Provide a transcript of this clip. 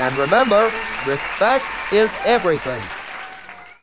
And remember, respect is everything.